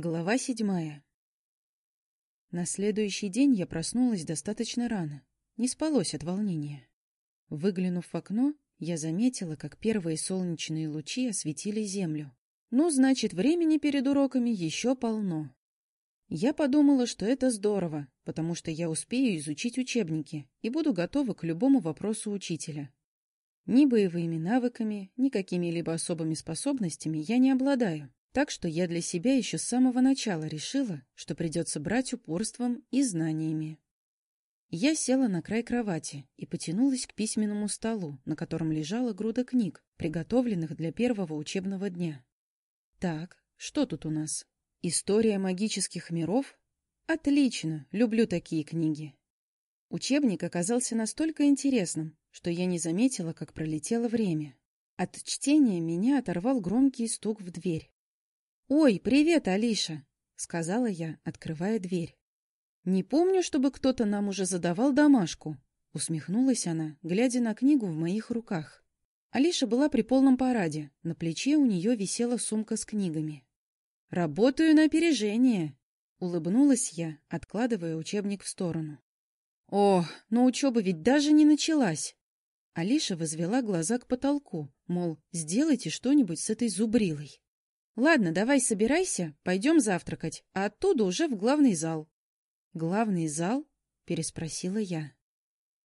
Глава седьмая. На следующий день я проснулась достаточно рано. Не спалось от волнения. Выглянув в окно, я заметила, как первые солнечные лучи осветили землю. Ну, значит, времени перед уроками еще полно. Я подумала, что это здорово, потому что я успею изучить учебники и буду готова к любому вопросу учителя. Ни боевыми навыками, ни какими-либо особыми способностями я не обладаю. Так что я для себя еще с самого начала решила, что придется брать упорством и знаниями. Я села на край кровати и потянулась к письменному столу, на котором лежала груда книг, приготовленных для первого учебного дня. Так, что тут у нас? История магических миров? Отлично, люблю такие книги. Учебник оказался настолько интересным, что я не заметила, как пролетело время. От чтения меня оторвал громкий стук в дверь. «Ой, привет, Алиша!» — сказала я, открывая дверь. «Не помню, чтобы кто-то нам уже задавал домашку», — усмехнулась она, глядя на книгу в моих руках. Алиша была при полном параде, на плече у нее висела сумка с книгами. «Работаю на опережение», — улыбнулась я, откладывая учебник в сторону. «О, но учеба ведь даже не началась!» Алиша возвела глаза к потолку, мол, сделайте что-нибудь с этой зубрилой. Ладно, давай собирайся, пойдем завтракать, а оттуда уже в главный зал. Главный зал? Переспросила я.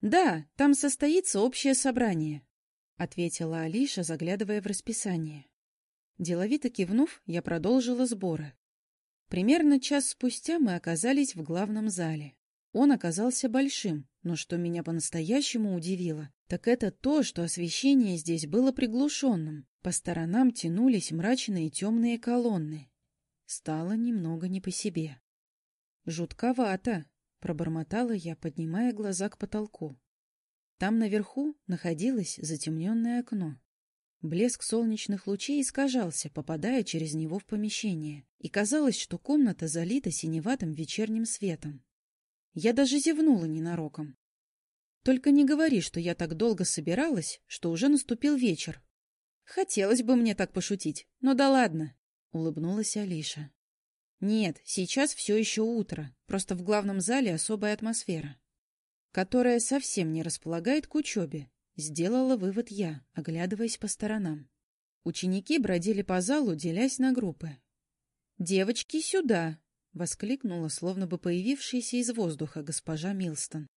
Да, там состоится общее собрание, ответила Алиша, заглядывая в расписание. Деловито кивнув, я продолжила сборы. Примерно час спустя мы оказались в главном зале. Он оказался большим, но что меня по-настоящему удивило, так это то, что освещение здесь было приглушенным. По сторонам тянулись мрачные темные колонны. Стало немного не по себе. «Жутковато», — пробормотала я, поднимая глаза к потолку. Там наверху находилось затемненное окно. Блеск солнечных лучей искажался, попадая через него в помещение, и казалось, что комната залита синеватым вечерним светом. Я даже зевнула ненароком. Только не говори, что я так долго собиралась, что уже наступил вечер, Хотелось бы мне так пошутить, но да ладно, улыбнулась Алиша. Нет, сейчас все еще утро, просто в главном зале особая атмосфера, которая совсем не располагает к учебе, сделала вывод я, оглядываясь по сторонам. Ученики бродили по залу, делясь на группы. «Девочки, сюда!» — воскликнула, словно бы появившаяся из воздуха госпожа Милстон.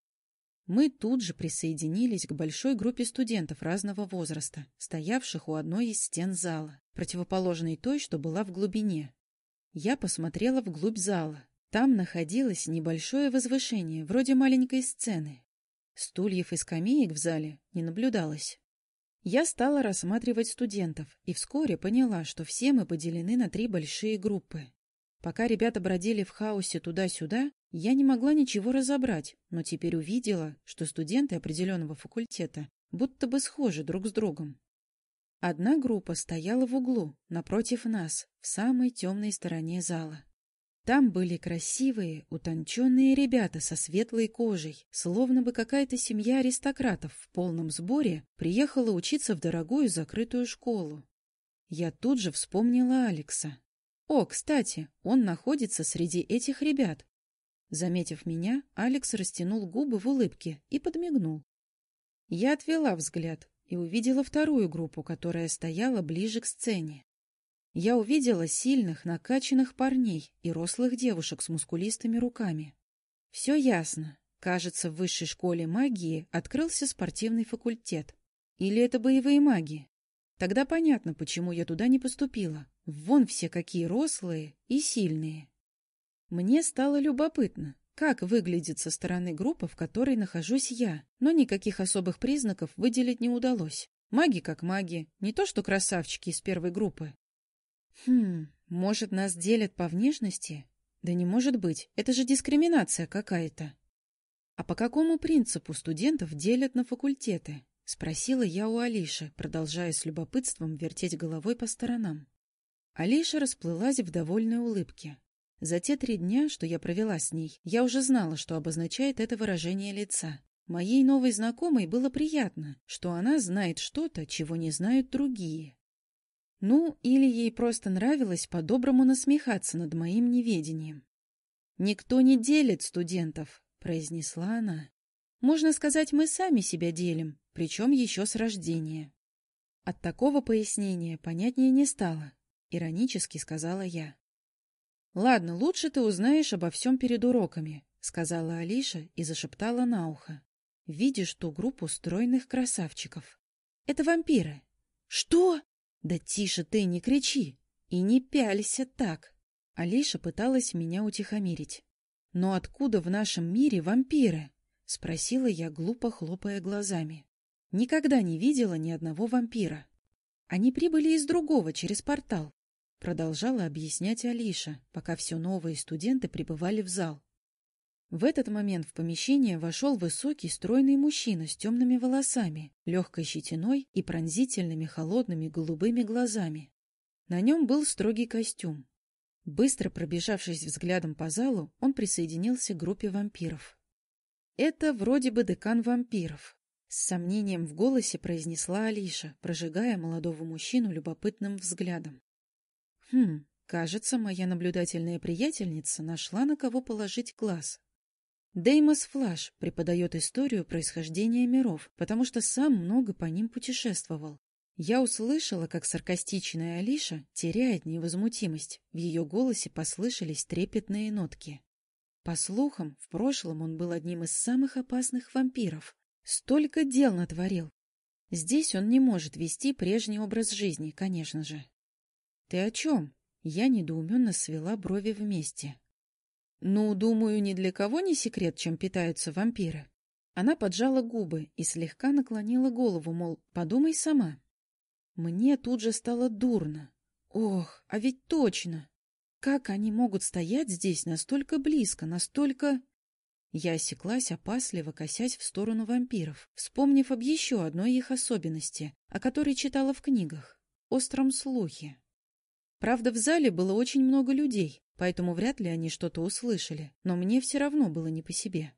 Мы тут же присоединились к большой группе студентов разного возраста, стоявших у одной из стен зала, противоположной той, что была в глубине. Я посмотрела вглубь зала. Там находилось небольшое возвышение, вроде маленькой сцены. Стульев и скамеек в зале не наблюдалось. Я стала рассматривать студентов и вскоре поняла, что все мы поделены на три большие группы. Пока ребята бродили в хаосе туда-сюда, я не могла ничего разобрать, но теперь увидела, что студенты определенного факультета будто бы схожи друг с другом. Одна группа стояла в углу, напротив нас, в самой темной стороне зала. Там были красивые, утонченные ребята со светлой кожей, словно бы какая-то семья аристократов в полном сборе приехала учиться в дорогую закрытую школу. Я тут же вспомнила Алекса. О, кстати, он находится среди этих ребят, Заметив меня, Алекс растянул губы в улыбке и подмигнул. Я отвела взгляд и увидела вторую группу, которая стояла ближе к сцене. Я увидела сильных, накачанных парней и рослых девушек с мускулистыми руками. Все ясно. Кажется, в высшей школе магии открылся спортивный факультет. Или это боевые маги? Тогда понятно, почему я туда не поступила. Вон все какие рослые и сильные. Мне стало любопытно, как выглядит со стороны группы, в которой нахожусь я, но никаких особых признаков выделить не удалось. Маги как маги, не то что красавчики из первой группы. Хм, может, нас делят по внешности? Да не может быть, это же дискриминация какая-то. А по какому принципу студентов делят на факультеты? Спросила я у Алиши, продолжая с любопытством вертеть головой по сторонам. Алиша расплылась в довольной улыбке. За те три дня, что я провела с ней, я уже знала, что обозначает это выражение лица. Моей новой знакомой было приятно, что она знает что-то, чего не знают другие. Ну, или ей просто нравилось по-доброму насмехаться над моим неведением. «Никто не делит студентов», — произнесла она. «Можно сказать, мы сами себя делим, причем еще с рождения». От такого пояснения понятнее не стало, иронически сказала я. «Ладно, лучше ты узнаешь обо всем перед уроками», — сказала Алиша и зашептала на ухо. «Видишь ту группу стройных красавчиков? Это вампиры». «Что?» «Да тише ты, не кричи! И не пялься так!» Алиша пыталась меня утихомирить. «Но откуда в нашем мире вампиры?» — спросила я, глупо хлопая глазами. Никогда не видела ни одного вампира. Они прибыли из другого, через портал. Продолжала объяснять Алиша, пока все новые студенты прибывали в зал. В этот момент в помещение вошел высокий, стройный мужчина с темными волосами, легкой щетиной и пронзительными холодными голубыми глазами. На нем был строгий костюм. Быстро пробежавшись взглядом по залу, он присоединился к группе вампиров. «Это вроде бы декан вампиров», — с сомнением в голосе произнесла Алиша, прожигая молодого мужчину любопытным взглядом. «Хм, кажется, моя наблюдательная приятельница нашла на кого положить глаз». Деймос Флаш преподает историю происхождения миров, потому что сам много по ним путешествовал. Я услышала, как саркастичная Алиша теряет невозмутимость. В ее голосе послышались трепетные нотки. По слухам, в прошлом он был одним из самых опасных вампиров. Столько дел натворил. Здесь он не может вести прежний образ жизни, конечно же. — Ты о чем? Я недоуменно свела брови вместе. Ну, думаю, ни для кого не секрет, чем питаются вампиры. Она поджала губы и слегка наклонила голову, мол, подумай сама. Мне тут же стало дурно. Ох, а ведь точно! Как они могут стоять здесь настолько близко, настолько... Я осеклась, опасливо косясь в сторону вампиров, вспомнив об еще одной их особенности, о которой читала в книгах — остром слухе. Правда, в зале было очень много людей, поэтому вряд ли они что-то услышали, но мне все равно было не по себе.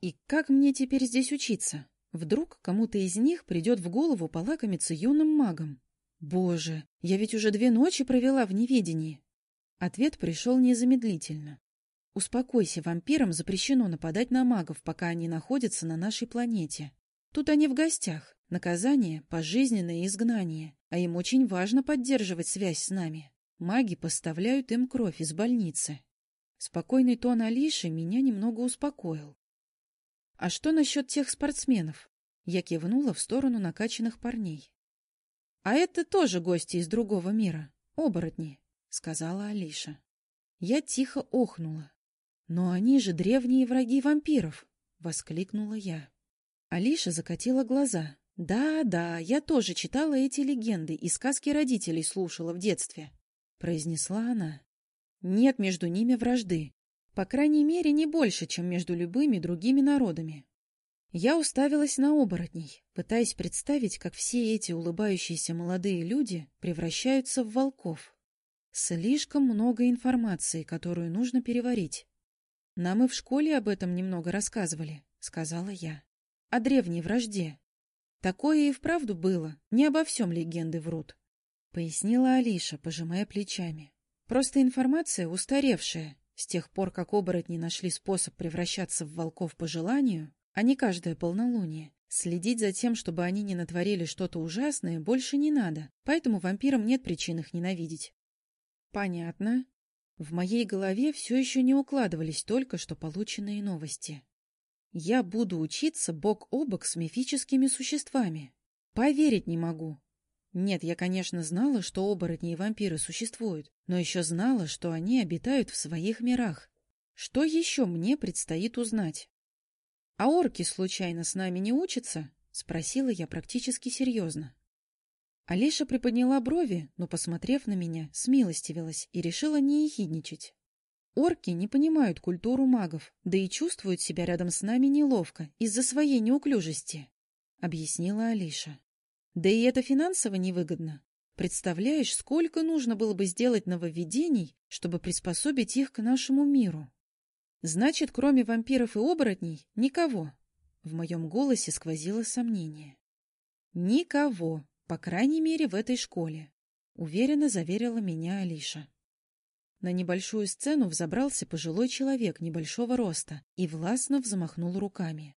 И как мне теперь здесь учиться? Вдруг кому-то из них придет в голову полакомиться юным магом? Боже, я ведь уже две ночи провела в неведении. Ответ пришел незамедлительно. Успокойся, вампирам запрещено нападать на магов, пока они находятся на нашей планете. Тут они в гостях. Наказание — пожизненное изгнание, а им очень важно поддерживать связь с нами. Маги поставляют им кровь из больницы. Спокойный тон Алиши меня немного успокоил. — А что насчет тех спортсменов? Я кивнула в сторону накачанных парней. — А это тоже гости из другого мира, оборотни, — сказала Алиша. Я тихо охнула. — Но они же древние враги вампиров, — воскликнула я. Алиша закатила глаза. Да, да, я тоже читала эти легенды и сказки родителей слушала в детстве произнесла она. Нет между ними вражды. По крайней мере, не больше, чем между любыми другими народами. Я уставилась на оборотней, пытаясь представить, как все эти улыбающиеся молодые люди превращаются в волков. Слишком много информации, которую нужно переварить. Нам и в школе об этом немного рассказывали, сказала я. О древней вражде. Такое и вправду было, не обо всем легенды врут. — пояснила Алиша, пожимая плечами. «Просто информация устаревшая. С тех пор, как оборотни нашли способ превращаться в волков по желанию, а не каждое полнолуние, следить за тем, чтобы они не натворили что-то ужасное, больше не надо, поэтому вампирам нет причин их ненавидеть». «Понятно». В моей голове все еще не укладывались только что полученные новости. «Я буду учиться бок о бок с мифическими существами. Поверить не могу, нет, я, конечно, знала, что оборотни и вампиры существуют, но еще знала, что они обитают в своих мирах. Что еще мне предстоит узнать? — А орки, случайно, с нами не учатся? — спросила я практически серьезно. Алиша приподняла брови, но, посмотрев на меня, смилостивилась и решила не ехидничать. Орки не понимают культуру магов, да и чувствуют себя рядом с нами неловко из-за своей неуклюжести, — объяснила Алиша. Да и это финансово невыгодно. Представляешь, сколько нужно было бы сделать нововведений, чтобы приспособить их к нашему миру? Значит, кроме вампиров и оборотней, никого. В моем голосе сквозило сомнение. Никого, по крайней мере, в этой школе. уверенно заверила меня Алиша. На небольшую сцену взобрался пожилой человек небольшого роста и властно взмахнул руками.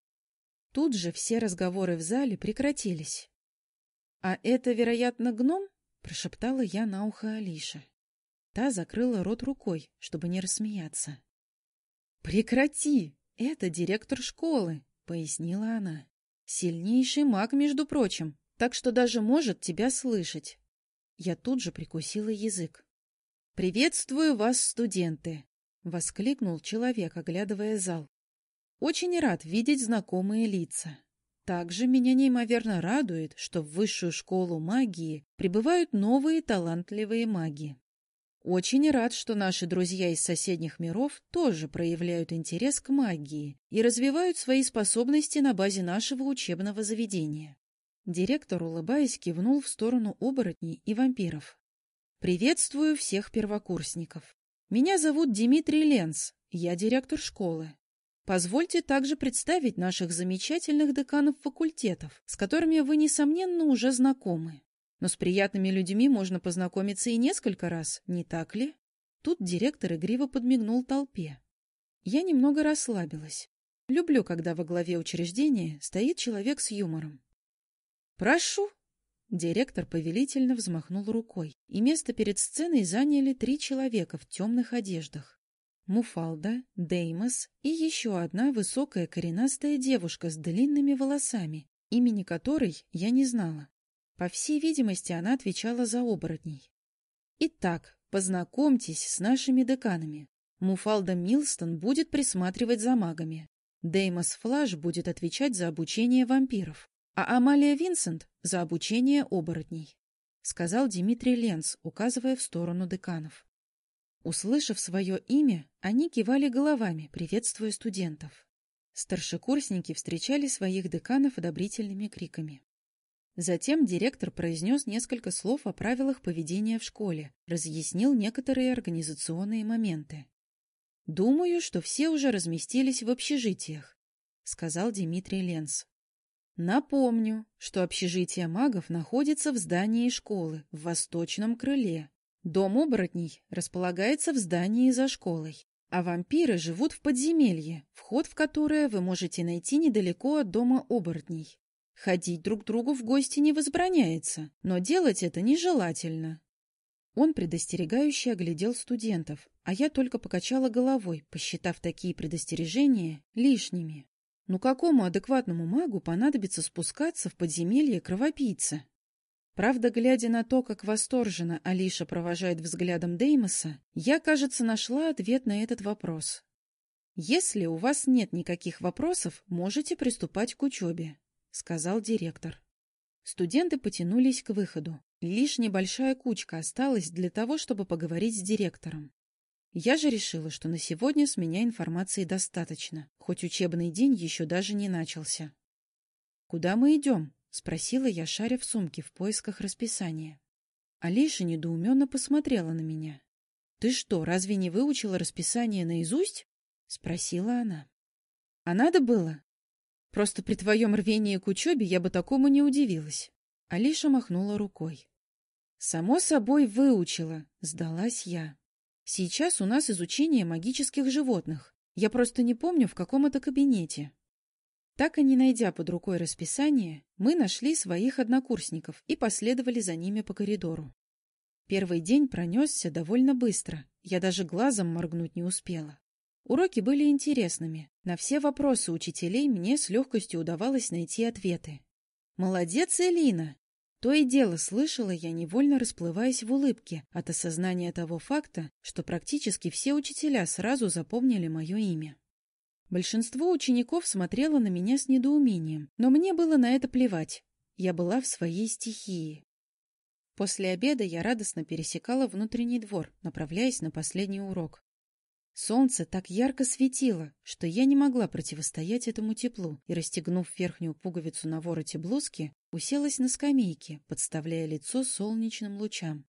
Тут же все разговоры в зале прекратились. — А это, вероятно, гном? — прошептала я на ухо Алише. Та закрыла рот рукой, чтобы не рассмеяться. — Прекрати! Это директор школы, — пояснила она. — Сильнейший маг, между прочим, так что даже может тебя слышать. Я тут же прикусила язык. — Приветствую вас, студенты! — воскликнул человек, оглядывая зал. Очень рад видеть знакомые лица. Также меня неимоверно радует, что в высшую школу магии прибывают новые талантливые маги. Очень рад, что наши друзья из соседних миров тоже проявляют интерес к магии и развивают свои способности на базе нашего учебного заведения. Директор, улыбаясь, кивнул в сторону оборотней и вампиров. «Приветствую всех первокурсников. Меня зовут Дмитрий Ленц, я директор школы. Позвольте также представить наших замечательных деканов факультетов, с которыми вы, несомненно, уже знакомы. Но с приятными людьми можно познакомиться и несколько раз, не так ли? Тут директор игриво подмигнул толпе. Я немного расслабилась. Люблю, когда во главе учреждения стоит человек с юмором. «Прошу!» Директор повелительно взмахнул рукой, и место перед сценой заняли три человека в темных одеждах. Муфалда, Деймос и еще одна высокая коренастая девушка с длинными волосами, имени которой я не знала. По всей видимости, она отвечала за оборотней. Итак, познакомьтесь с нашими деканами. Муфалда Милстон будет присматривать за магами. Деймос Флаш будет отвечать за обучение вампиров, а Амалия Винсент — за обучение оборотней, — сказал Дмитрий Ленц, указывая в сторону деканов. Услышав свое имя, они кивали головами, приветствуя студентов. Старшекурсники встречали своих деканов одобрительными криками. Затем директор произнес несколько слов о правилах поведения в школе, разъяснил некоторые организационные моменты. «Думаю, что все уже разместились в общежитиях», — сказал Дмитрий Ленц. «Напомню, что общежитие магов находится в здании школы в восточном крыле, Дом оборотней располагается в здании за школой, а вампиры живут в подземелье, вход в которое вы можете найти недалеко от дома оборотней. Ходить друг к другу в гости не возбраняется, но делать это нежелательно. Он предостерегающе оглядел студентов, а я только покачала головой, посчитав такие предостережения лишними. Ну какому адекватному магу понадобится спускаться в подземелье кровопийца? Правда, глядя на то, как восторженно Алиша провожает взглядом Деймоса, я, кажется, нашла ответ на этот вопрос. «Если у вас нет никаких вопросов, можете приступать к учебе», — сказал директор. Студенты потянулись к выходу. Лишь небольшая кучка осталась для того, чтобы поговорить с директором. Я же решила, что на сегодня с меня информации достаточно, хоть учебный день еще даже не начался. «Куда мы идем?» — спросила я, шаря в сумке в поисках расписания. Алиша недоуменно посмотрела на меня. — Ты что, разве не выучила расписание наизусть? — спросила она. — А надо было? Просто при твоем рвении к учебе я бы такому не удивилась. Алиша махнула рукой. — Само собой выучила, — сдалась я. Сейчас у нас изучение магических животных. Я просто не помню, в каком это кабинете. Так и не найдя под рукой расписание, мы нашли своих однокурсников и последовали за ними по коридору. Первый день пронесся довольно быстро, я даже глазом моргнуть не успела. Уроки были интересными, на все вопросы учителей мне с легкостью удавалось найти ответы. «Молодец, Элина!» То и дело слышала я, невольно расплываясь в улыбке от осознания того факта, что практически все учителя сразу запомнили мое имя. Большинство учеников смотрело на меня с недоумением, но мне было на это плевать. Я была в своей стихии. После обеда я радостно пересекала внутренний двор, направляясь на последний урок. Солнце так ярко светило, что я не могла противостоять этому теплу и, расстегнув верхнюю пуговицу на вороте блузки, уселась на скамейке, подставляя лицо солнечным лучам.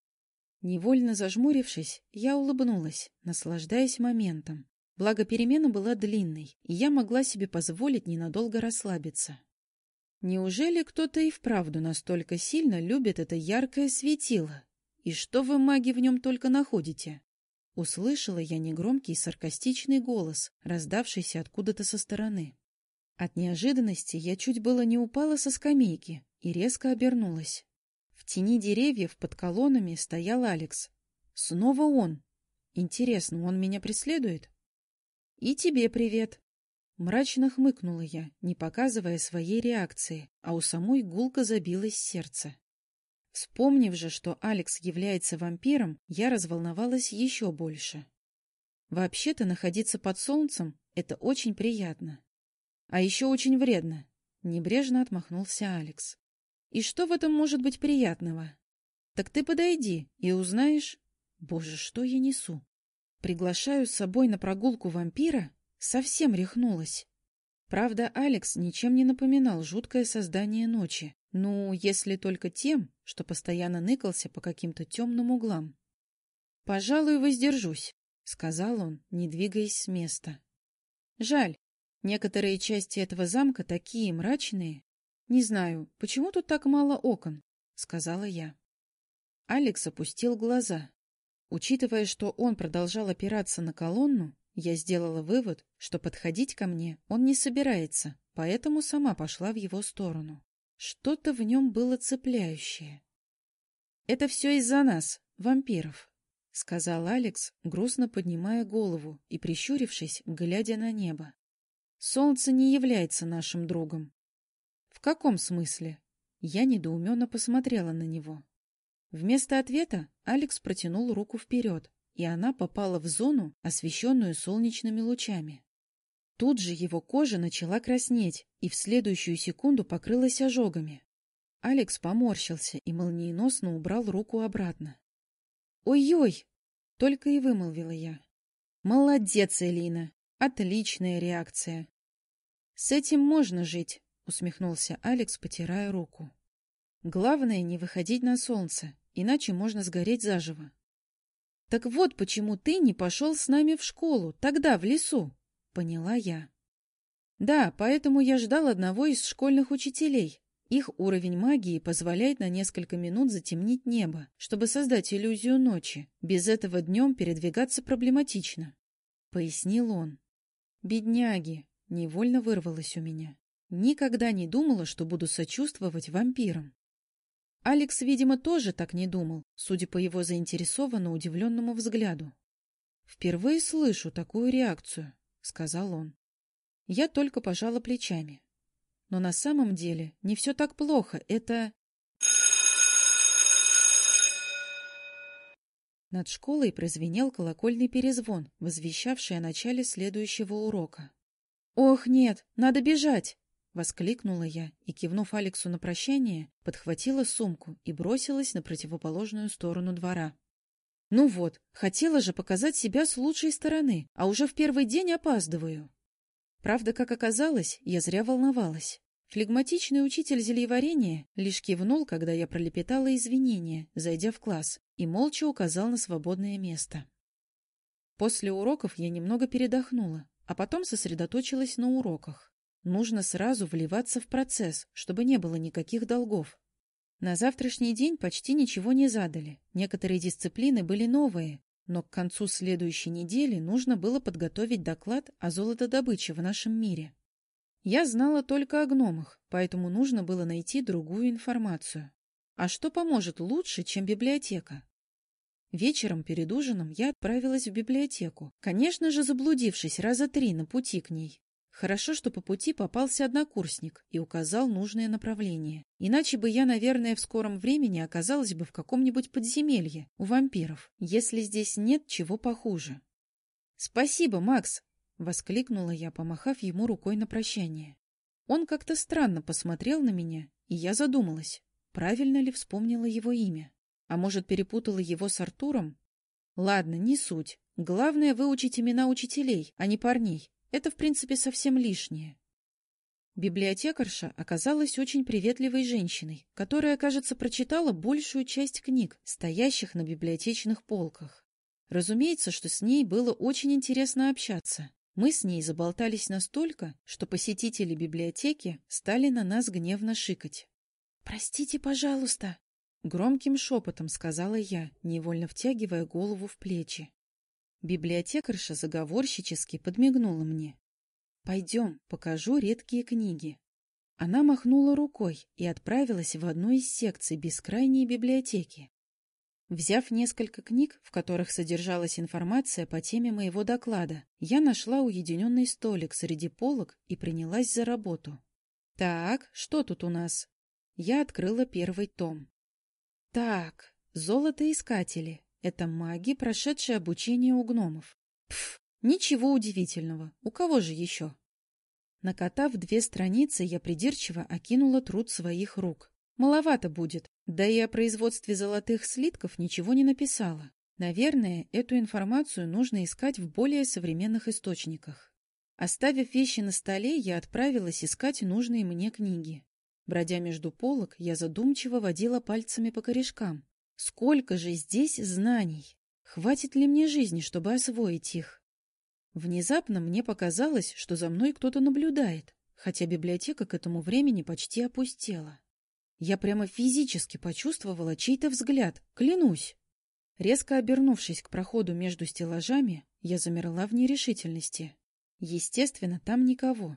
Невольно зажмурившись, я улыбнулась, наслаждаясь моментом. Благо перемена была длинной, и я могла себе позволить ненадолго расслабиться. Неужели кто-то и вправду настолько сильно любит это яркое светило? И что вы, маги, в нем только находите? Услышала я негромкий саркастичный голос, раздавшийся откуда-то со стороны. От неожиданности я чуть было не упала со скамейки и резко обернулась. В тени деревьев под колоннами стоял Алекс. Снова он. Интересно, он меня преследует? И тебе привет. Мрачно хмыкнула я, не показывая своей реакции, а у самой гулко забилось сердце. Вспомнив же, что Алекс является вампиром, я разволновалась еще больше. Вообще-то находиться под солнцем — это очень приятно. А еще очень вредно. Небрежно отмахнулся Алекс. И что в этом может быть приятного? Так ты подойди и узнаешь... Боже, что я несу? Приглашаю с собой на прогулку вампира? Совсем рехнулась. Правда, Алекс ничем не напоминал жуткое создание ночи. Ну, если только тем, что постоянно ныкался по каким-то темным углам. «Пожалуй, воздержусь», — сказал он, не двигаясь с места. «Жаль, некоторые части этого замка такие мрачные. Не знаю, почему тут так мало окон», — сказала я. Алекс опустил глаза. Учитывая, что он продолжал опираться на колонну, я сделала вывод, что подходить ко мне он не собирается, поэтому сама пошла в его сторону. Что-то в нем было цепляющее. «Это все из-за нас, вампиров», — сказал Алекс, грустно поднимая голову и прищурившись, глядя на небо. «Солнце не является нашим другом». «В каком смысле?» Я недоуменно посмотрела на него. Вместо ответа Алекс протянул руку вперед, и она попала в зону, освещенную солнечными лучами. Тут же его кожа начала краснеть и в следующую секунду покрылась ожогами. Алекс поморщился и молниеносно убрал руку обратно. «Ой-ой!» — только и вымолвила я. «Молодец, Элина! Отличная реакция!» «С этим можно жить», — усмехнулся Алекс, потирая руку. «Главное — не выходить на солнце, иначе можно сгореть заживо. Так вот почему ты не пошел с нами в школу, тогда в лесу, поняла я. Да, поэтому я ждал одного из школьных учителей. Их уровень магии позволяет на несколько минут затемнить небо, чтобы создать иллюзию ночи. Без этого днем передвигаться проблематично. Пояснил он. Бедняги, невольно вырвалось у меня. Никогда не думала, что буду сочувствовать вампирам. Алекс, видимо, тоже так не думал, судя по его заинтересованно удивленному взгляду. «Впервые слышу такую реакцию», — сказал он. Я только пожала плечами. Но на самом деле не все так плохо, это... Над школой прозвенел колокольный перезвон, возвещавший о начале следующего урока. «Ох, нет, надо бежать!» Воскликнула я и, кивнув Алексу на прощание, подхватила сумку и бросилась на противоположную сторону двора. Ну вот, хотела же показать себя с лучшей стороны, а уже в первый день опаздываю. Правда, как оказалось, я зря волновалась. Флегматичный учитель зельеварения лишь кивнул, когда я пролепетала извинения, зайдя в класс, и молча указал на свободное место. После уроков я немного передохнула, а потом сосредоточилась на уроках. Нужно сразу вливаться в процесс, чтобы не было никаких долгов. На завтрашний день почти ничего не задали. Некоторые дисциплины были новые, но к концу следующей недели нужно было подготовить доклад о золотодобыче в нашем мире. Я знала только о гномах, поэтому нужно было найти другую информацию. А что поможет лучше, чем библиотека? Вечером перед ужином я отправилась в библиотеку, конечно же, заблудившись раза три на пути к ней. Хорошо, что по пути попался однокурсник и указал нужное направление. Иначе бы я, наверное, в скором времени оказалась бы в каком-нибудь подземелье у вампиров, если здесь нет чего похуже. «Спасибо, Макс!» — воскликнула я, помахав ему рукой на прощание. Он как-то странно посмотрел на меня, и я задумалась, правильно ли вспомнила его имя. А может, перепутала его с Артуром? Ладно, не суть. Главное — выучить имена учителей, а не парней. Это, в принципе, совсем лишнее. Библиотекарша оказалась очень приветливой женщиной, которая, кажется, прочитала большую часть книг, стоящих на библиотечных полках. Разумеется, что с ней было очень интересно общаться. Мы с ней заболтались настолько, что посетители библиотеки стали на нас гневно шикать. «Простите, пожалуйста», Громким шепотом сказала я, невольно втягивая голову в плечи. Библиотекарша заговорщически подмигнула мне. «Пойдем, покажу редкие книги». Она махнула рукой и отправилась в одну из секций бескрайней библиотеки. Взяв несколько книг, в которых содержалась информация по теме моего доклада, я нашла уединенный столик среди полок и принялась за работу. Так, что тут у нас? Я открыла первый том. Так, золотоискатели. Это маги, прошедшие обучение у гномов. Пф, ничего удивительного. У кого же еще? Накатав две страницы, я придирчиво окинула труд своих рук. Маловато будет, да и о производстве золотых слитков ничего не написала. Наверное, эту информацию нужно искать в более современных источниках. Оставив вещи на столе, я отправилась искать нужные мне книги. Бродя между полок, я задумчиво водила пальцами по корешкам. Сколько же здесь знаний! Хватит ли мне жизни, чтобы освоить их? Внезапно мне показалось, что за мной кто-то наблюдает, хотя библиотека к этому времени почти опустела. Я прямо физически почувствовала чей-то взгляд, клянусь. Резко обернувшись к проходу между стеллажами, я замерла в нерешительности. Естественно, там никого.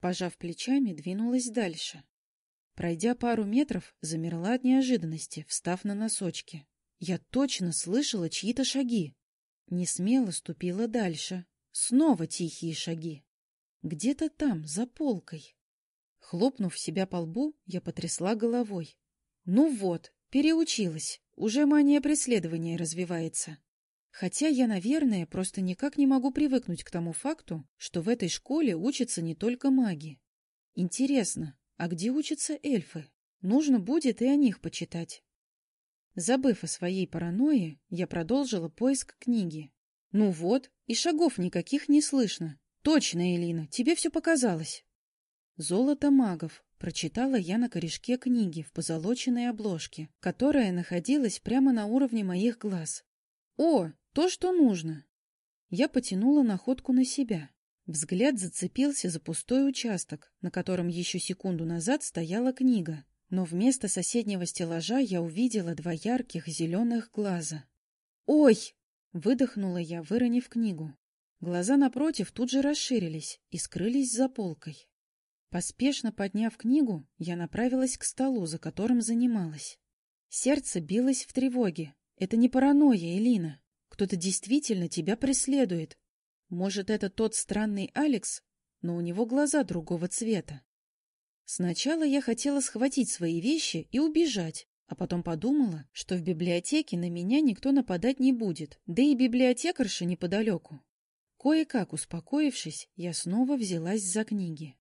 Пожав плечами, двинулась дальше. Пройдя пару метров, замерла от неожиданности, встав на носочки. Я точно слышала чьи-то шаги. Не смело ступила дальше. Снова тихие шаги. Где-то там, за полкой. Хлопнув себя по лбу, я потрясла головой. Ну вот, переучилась. Уже мания преследования развивается. Хотя я, наверное, просто никак не могу привыкнуть к тому факту, что в этой школе учатся не только маги. Интересно, а где учатся эльфы? Нужно будет и о них почитать. Забыв о своей паранойи, я продолжила поиск книги. Ну вот, и шагов никаких не слышно. Точно, Элина, тебе все показалось. «Золото магов», — прочитала я на корешке книги в позолоченной обложке, которая находилась прямо на уровне моих глаз. «О, то, что нужно!» Я потянула находку на себя. Взгляд зацепился за пустой участок, на котором еще секунду назад стояла книга, но вместо соседнего стеллажа я увидела два ярких зеленых глаза. «Ой!» Выдохнула я, выронив книгу. Глаза напротив тут же расширились и скрылись за полкой. Поспешно подняв книгу, я направилась к столу, за которым занималась. Сердце билось в тревоге. Это не паранойя, Элина. Кто-то действительно тебя преследует. Может, это тот странный Алекс, но у него глаза другого цвета. Сначала я хотела схватить свои вещи и убежать, а потом подумала, что в библиотеке на меня никто нападать не будет, да и библиотекарша неподалеку. Кое-как успокоившись, я снова взялась за книги.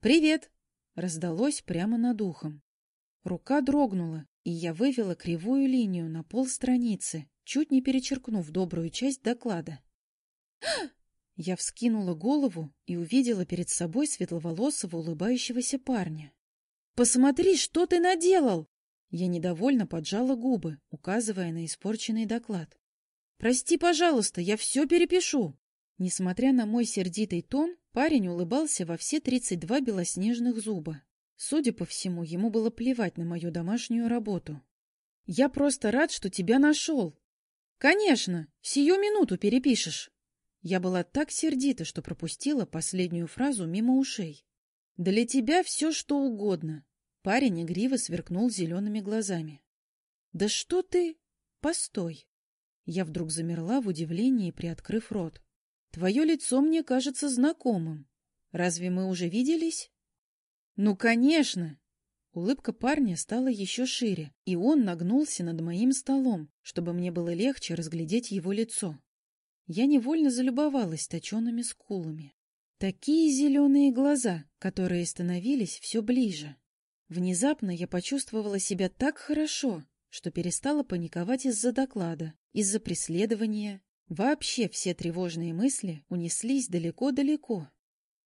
«Привет!» — раздалось прямо над ухом. Рука дрогнула, и я вывела кривую линию на полстраницы, чуть не перечеркнув добрую часть доклада. Я вскинула голову и увидела перед собой светловолосого улыбающегося парня. «Посмотри, что ты наделал!» Я недовольно поджала губы, указывая на испорченный доклад. «Прости, пожалуйста, я все перепишу!» Несмотря на мой сердитый тон, парень улыбался во все тридцать два белоснежных зуба. Судя по всему, ему было плевать на мою домашнюю работу. «Я просто рад, что тебя нашел!» «Конечно! Сию минуту перепишешь!» Я была так сердита, что пропустила последнюю фразу мимо ушей. «Для тебя все, что угодно. Парень игриво сверкнул зелеными глазами. — Да что ты... Постой. Я вдруг замерла в удивлении, приоткрыв рот. — Твое лицо мне кажется знакомым. Разве мы уже виделись? — Ну, конечно! Улыбка парня стала еще шире, и он нагнулся над моим столом, чтобы мне было легче разглядеть его лицо. Я невольно залюбовалась точеными скулами. Такие зеленые глаза, которые становились все ближе. Внезапно я почувствовала себя так хорошо, что перестала паниковать из-за доклада, из-за преследования. Вообще все тревожные мысли унеслись далеко-далеко.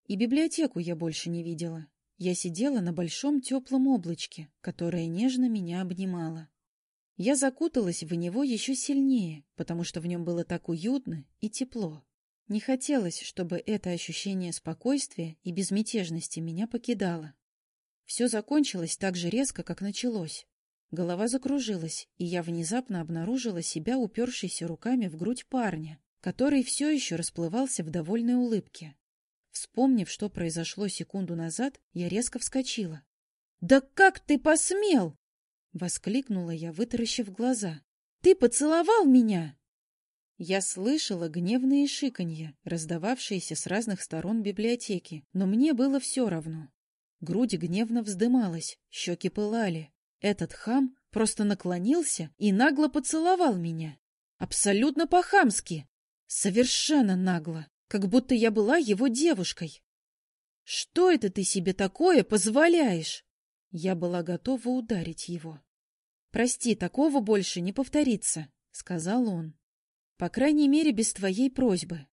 И библиотеку я больше не видела. Я сидела на большом теплом облачке, которое нежно меня обнимало. Я закуталась в него еще сильнее, потому что в нем было так уютно и тепло. Не хотелось, чтобы это ощущение спокойствия и безмятежности меня покидало. Все закончилось так же резко, как началось. Голова закружилась, и я внезапно обнаружила себя упершейся руками в грудь парня, который все еще расплывался в довольной улыбке. Вспомнив, что произошло секунду назад, я резко вскочила. «Да как ты посмел!» — воскликнула я, вытаращив глаза. «Ты поцеловал меня!» Я слышала гневные шиканья, раздававшиеся с разных сторон библиотеки, но мне было все равно. Грудь гневно вздымалась, щеки пылали. Этот хам просто наклонился и нагло поцеловал меня. Абсолютно по-хамски. Совершенно нагло, как будто я была его девушкой. «Что это ты себе такое позволяешь?» Я была готова ударить его. «Прости, такого больше не повторится», — сказал он. «По крайней мере, без твоей просьбы».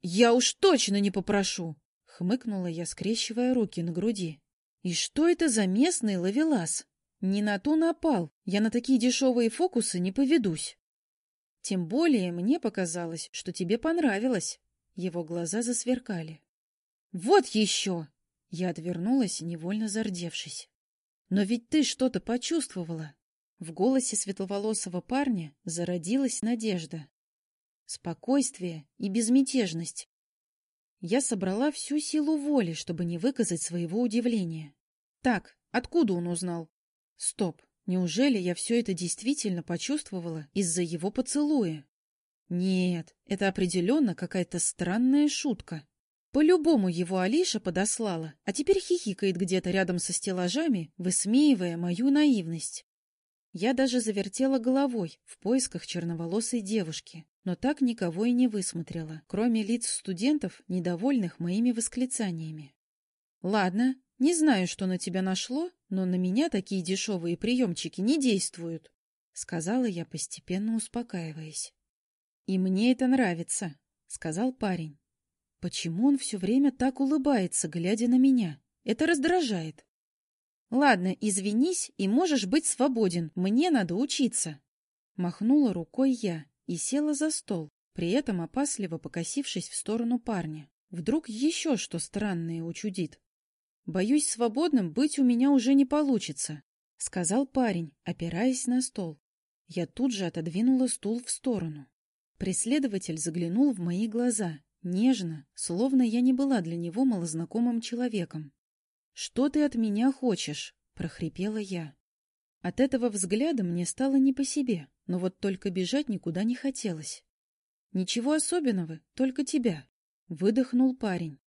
«Я уж точно не попрошу!» — хмыкнула я, скрещивая руки на груди. «И что это за местный ловелас? Не на ту напал, я на такие дешевые фокусы не поведусь». «Тем более мне показалось, что тебе понравилось». Его глаза засверкали. «Вот еще!» Я отвернулась, невольно зардевшись. Но ведь ты что-то почувствовала. В голосе светловолосого парня зародилась надежда. Спокойствие и безмятежность. Я собрала всю силу воли, чтобы не выказать своего удивления. Так, откуда он узнал? Стоп, неужели я все это действительно почувствовала из-за его поцелуя? Нет, это определенно какая-то странная шутка. По-любому его Алиша подослала, а теперь хихикает где-то рядом со стеллажами, высмеивая мою наивность. Я даже завертела головой в поисках черноволосой девушки, но так никого и не высмотрела, кроме лиц студентов, недовольных моими восклицаниями. «Ладно, не знаю, что на тебя нашло, но на меня такие дешевые приемчики не действуют», — сказала я, постепенно успокаиваясь. «И мне это нравится», — сказал парень. Почему он все время так улыбается, глядя на меня? Это раздражает. Ладно, извинись и можешь быть свободен. Мне надо учиться. Махнула рукой я и села за стол, при этом опасливо покосившись в сторону парня. Вдруг еще что странное учудит. Боюсь, свободным быть у меня уже не получится, сказал парень, опираясь на стол. Я тут же отодвинула стул в сторону. Преследователь заглянул в мои глаза Нежно, словно я не была для него малознакомым человеком. «Что ты от меня хочешь?» — прохрипела я. От этого взгляда мне стало не по себе, но вот только бежать никуда не хотелось. «Ничего особенного, только тебя», — выдохнул парень.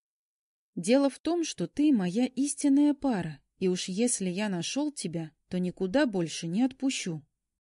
«Дело в том, что ты моя истинная пара, и уж если я нашел тебя, то никуда больше не отпущу»,